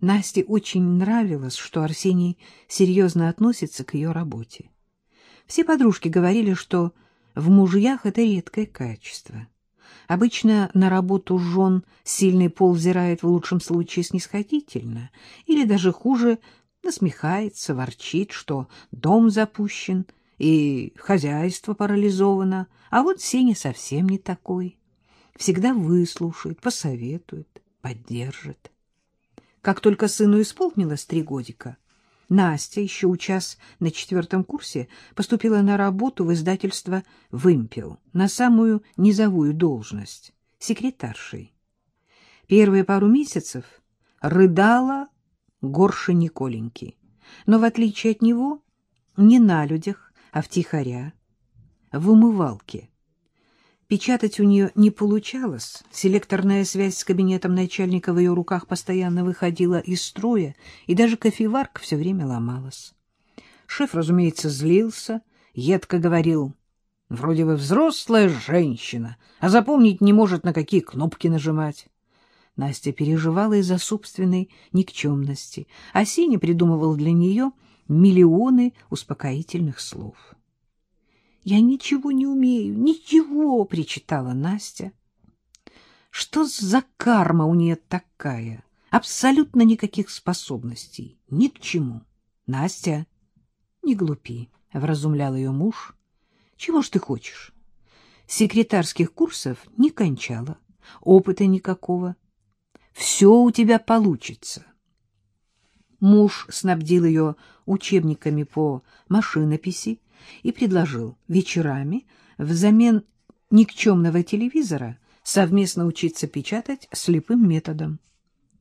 Насте очень нравилось, что Арсений серьезно относится к ее работе. Все подружки говорили, что в мужьях это редкое качество. Обычно на работу жен сильный пол взирает в лучшем случае снисходительно, или даже хуже насмехается, ворчит, что дом запущен и хозяйство парализовано, а вот Сеня совсем не такой. Всегда выслушает, посоветует, поддержит. Как только сыну исполнилось три годика, Настя, еще учас на четвертом курсе, поступила на работу в издательство «Вымпел» на самую низовую должность — секретаршей. Первые пару месяцев рыдала горше Николеньки, но, в отличие от него, не на людях, а втихаря, в умывалке — Печатать у нее не получалось. Селекторная связь с кабинетом начальника в ее руках постоянно выходила из строя, и даже кофеварка все время ломалась. Шеф, разумеется, злился, едко говорил, «Вроде вы взрослая женщина, а запомнить не может, на какие кнопки нажимать». Настя переживала из-за собственной никчемности, а Сеня придумывал для нее миллионы успокоительных слов. Я ничего не умею, ничего, — причитала Настя. Что за карма у нее такая? Абсолютно никаких способностей, ни к чему. Настя, не глупи, — вразумлял ее муж. Чего ж ты хочешь? Секретарских курсов не кончала, опыта никакого. Все у тебя получится. Муж снабдил ее учебниками по машинописи, и предложил вечерами взамен никчемного телевизора совместно учиться печатать слепым методом.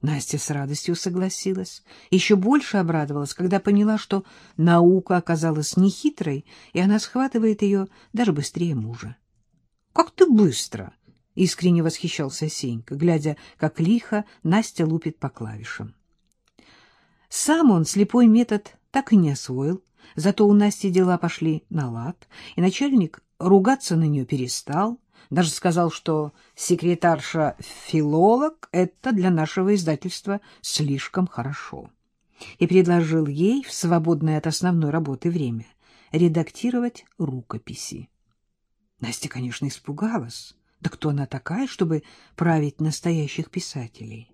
Настя с радостью согласилась. Еще больше обрадовалась, когда поняла, что наука оказалась нехитрой, и она схватывает ее даже быстрее мужа. — Как ты быстро! — искренне восхищался Сенька, глядя, как лихо Настя лупит по клавишам. Сам он слепой метод так и не освоил, Зато у Насти дела пошли на лад, и начальник ругаться на нее перестал, даже сказал, что секретарша-филолог — это для нашего издательства слишком хорошо, и предложил ей в свободное от основной работы время редактировать рукописи. Настя, конечно, испугалась. Да кто она такая, чтобы править настоящих писателей?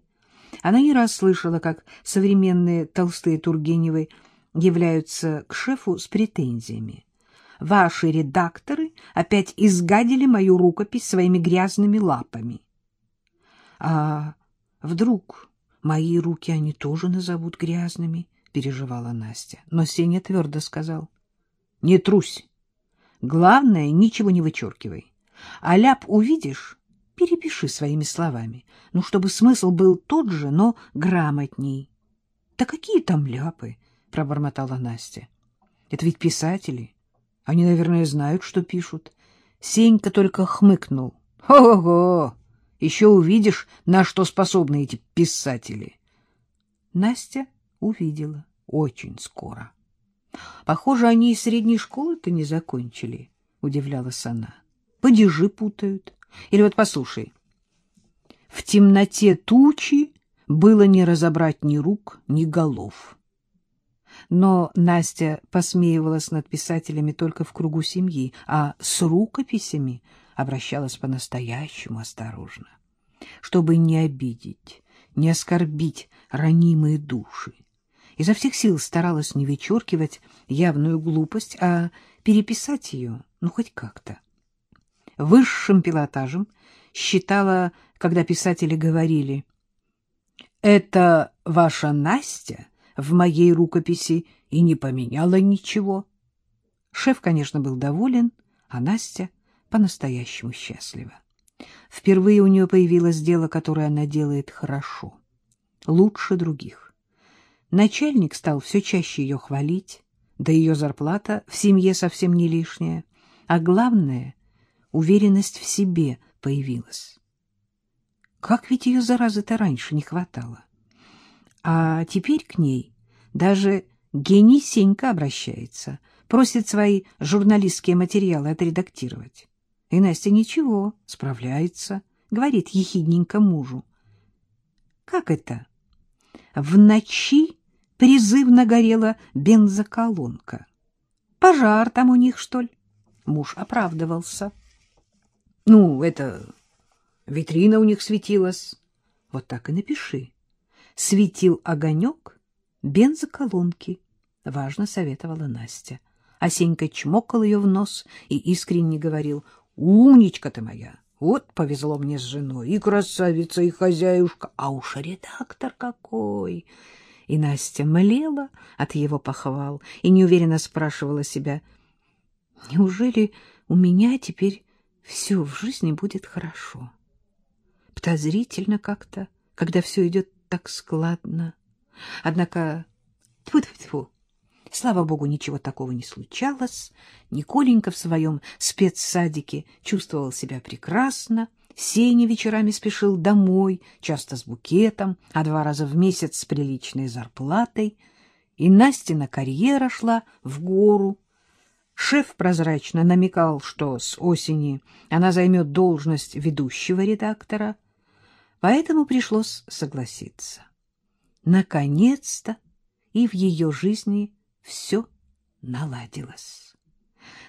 Она не раз слышала, как современные толстые Тургеневы являются к шефу с претензиями. Ваши редакторы опять изгадили мою рукопись своими грязными лапами. А вдруг мои руки они тоже назовут грязными, переживала Настя. Но Сеня твердо сказал: "Не трусь. Главное, ничего не вычеркивай. А ляп увидишь, перепиши своими словами, ну чтобы смысл был тот же, но грамотней". Да какие там ляпы? Пробормотала Настя. Это ведь писатели. Они, наверное, знают, что пишут. Сенька только хмыкнул. Ого! Еще увидишь, на что способны эти писатели. Настя увидела очень скоро. Похоже, они и средней школы-то не закончили, удивлялась она. Падежи путают. Или вот послушай. В темноте тучи было не разобрать ни рук, ни голов но Настя посмеивалась над писателями только в кругу семьи, а с рукописями обращалась по-настоящему осторожно, чтобы не обидеть, не оскорбить ранимые души. Изо всех сил старалась не вычеркивать явную глупость, а переписать ее, ну, хоть как-то. Высшим пилотажем считала, когда писатели говорили «Это ваша Настя?» В моей рукописи и не поменяла ничего. Шеф, конечно, был доволен, а Настя по-настоящему счастлива. Впервые у нее появилось дело, которое она делает хорошо, лучше других. Начальник стал все чаще ее хвалить, да ее зарплата в семье совсем не лишняя, а главное — уверенность в себе появилась. Как ведь ее заразы-то раньше не хватало? А теперь к ней даже гений Сенька обращается, просит свои журналистские материалы отредактировать. И Настя ничего, справляется, говорит ехидненько мужу. Как это? в ночи призывно горела бензоколонка. Пожар там у них, что ли? Муж оправдывался. Ну, это витрина у них светилась. Вот так и напиши. Светил огонек бензоколонки. Важно советовала Настя. А Сенька чмокал ее в нос и искренне говорил, «Умничка ты моя! Вот повезло мне с женой, и красавица, и хозяюшка, а уж редактор какой!» И Настя млела от его похвал и неуверенно спрашивала себя, «Неужели у меня теперь все в жизни будет хорошо?» Подозрительно как-то, когда все идет так складно. Однако, тьфу-тьфу-тьфу, Слава богу, ничего такого не случалось. Николенька в своем спецсадике чувствовал себя прекрасно. Сеня вечерами спешил домой, часто с букетом, а два раза в месяц с приличной зарплатой. И Настина карьера шла в гору. Шеф прозрачно намекал, что с осени она займет должность ведущего редактора, поэтому пришлось согласиться. Наконец-то и в ее жизни все наладилось.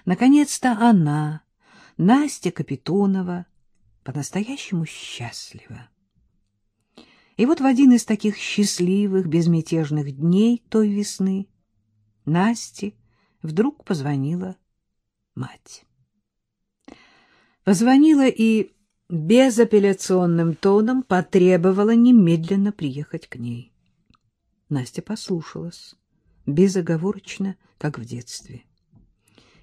Наконец-то она, Настя Капитонова, по-настоящему счастлива. И вот в один из таких счастливых, безмятежных дней той весны Насте вдруг позвонила мать. Позвонила и безапелляционным тоном потребовала немедленно приехать к ней. Настя послушалась безоговорочно, как в детстве.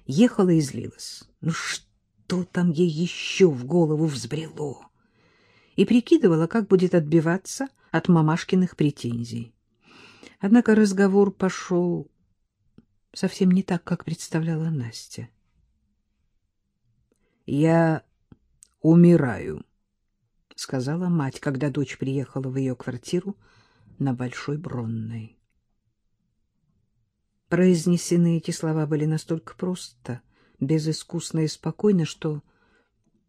Ехала и злилась. Ну что там ей еще в голову взбрело? И прикидывала, как будет отбиваться от мамашкиных претензий. Однако разговор пошел совсем не так, как представляла Настя. «Я умираю», — сказала мать, когда дочь приехала в ее квартиру на Большой Бронной. Произнесены эти слова были настолько просто, безыскусно и спокойно, что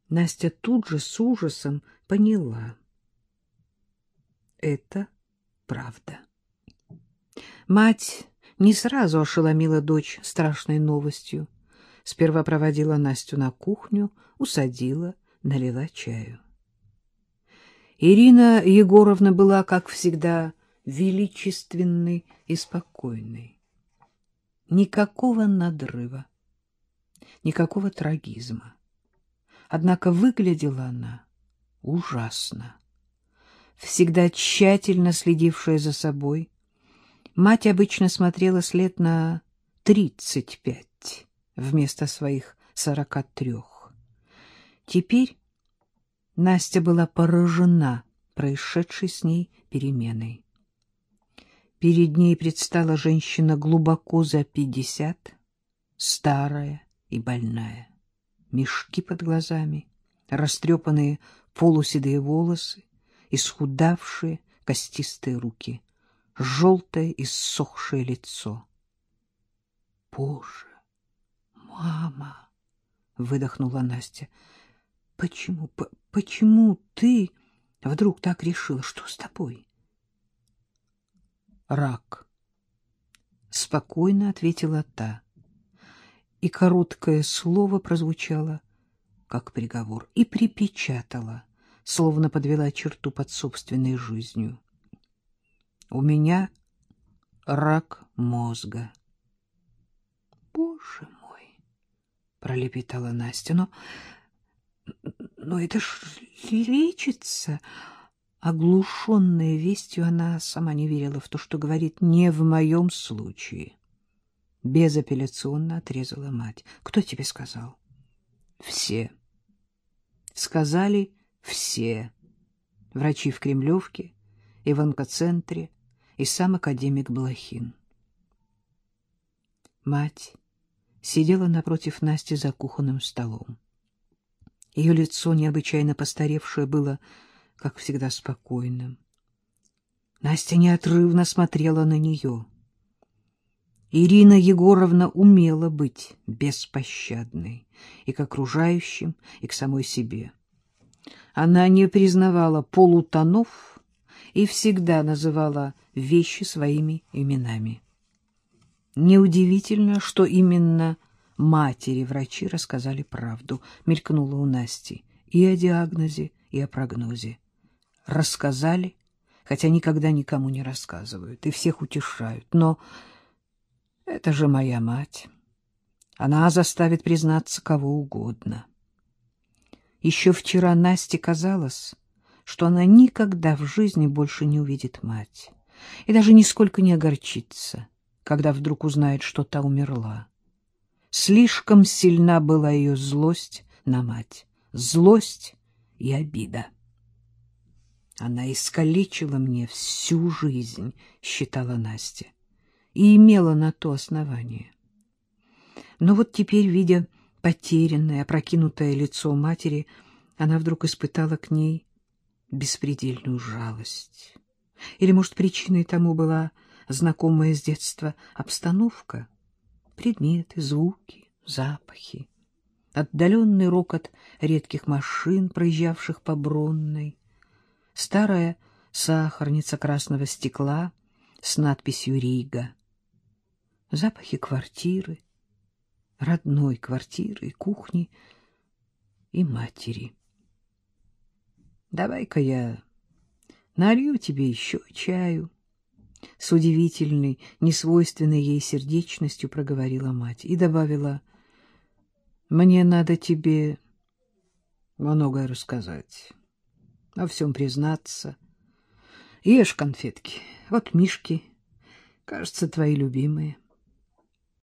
Настя тут же с ужасом поняла. Это правда. Мать не сразу ошеломила дочь страшной новостью. Сперва проводила Настю на кухню, усадила, налила чаю. Ирина Егоровна была, как всегда, величественной и спокойной. Никакого надрыва, никакого трагизма. Однако выглядела она ужасно. Всегда тщательно следившая за собой, мать обычно смотрела след на тридцать пять вместо своих сорока трех. Теперь Настя была поражена происшедшей с ней переменой. Перед ней предстала женщина глубоко за пятьдесят, старая и больная. Мешки под глазами, растрепанные полуседые волосы, исхудавшие костистые руки, желтое и ссохшее лицо. — Боже, мама! — выдохнула Настя. — Почему, почему ты вдруг так решила? Что с тобой? рак. Спокойно ответила та. И короткое слово прозвучало, как приговор, и припечатала, словно подвела черту под собственной жизнью. У меня рак мозга. Боже мой, пролепетала Настя, но но это ж лечится. Оглушенная вестью, она сама не верила в то, что говорит «не в моем случае». Безапелляционно отрезала мать. «Кто тебе сказал?» «Все». Сказали все. Врачи в Кремлевке, и в онкоцентре, и сам академик Блохин. Мать сидела напротив Насти за кухонным столом. Ее лицо, необычайно постаревшее, было как всегда, спокойным. Настя неотрывно смотрела на нее. Ирина Егоровна умела быть беспощадной и к окружающим, и к самой себе. Она не признавала полутонов и всегда называла вещи своими именами. Неудивительно, что именно матери врачи рассказали правду, мелькнула у Насти, и о диагнозе, и о прогнозе. Рассказали, хотя никогда никому не рассказывают, и всех утешают. Но это же моя мать. Она заставит признаться кого угодно. Еще вчера Насте казалось, что она никогда в жизни больше не увидит мать и даже нисколько не огорчится, когда вдруг узнает, что та умерла. Слишком сильна была ее злость на мать, злость и обида. Она искалечила мне всю жизнь, считала Настя, и имела на то основание. Но вот теперь, видя потерянное, опрокинутое лицо матери, она вдруг испытала к ней беспредельную жалость. Или, может, причиной тому была знакомая с детства обстановка, предметы, звуки, запахи, отдаленный рокот редких машин, проезжавших по Бронной, старая сахарница красного стекла с надписью «Рига», запахи квартиры, родной квартиры, кухни и матери. Давай-ка я налью тебе еще чаю. С удивительной, несвойственной ей сердечностью проговорила мать и добавила, «Мне надо тебе многое рассказать, о всем признаться. Ешь конфетки, вот мишки, кажется, твои любимые».